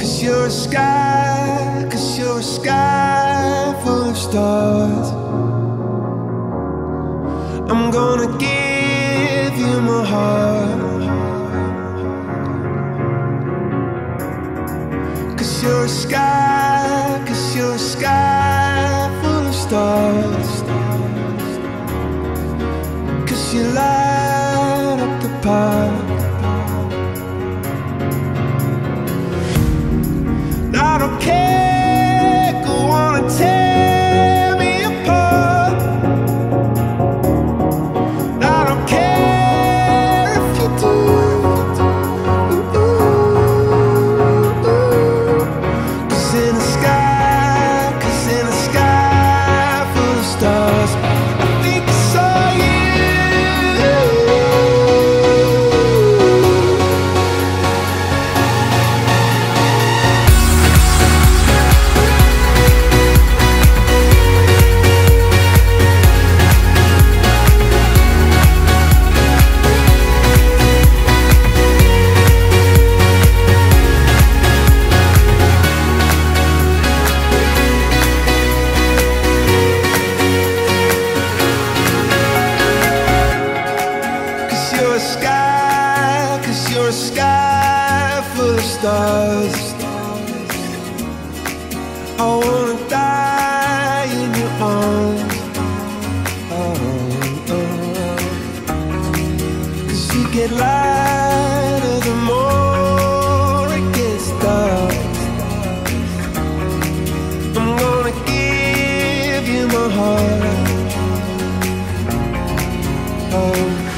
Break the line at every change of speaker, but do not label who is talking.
Cause you're a sky, cause you're a sky full of stars. I'm gonna give you my heart. Cause you're a sky, a sky full of stars. I wanna die in your arms. Oh, oh. oh. Cause you get lighter the more it gets dark. I'm gonna give you my heart. Oh.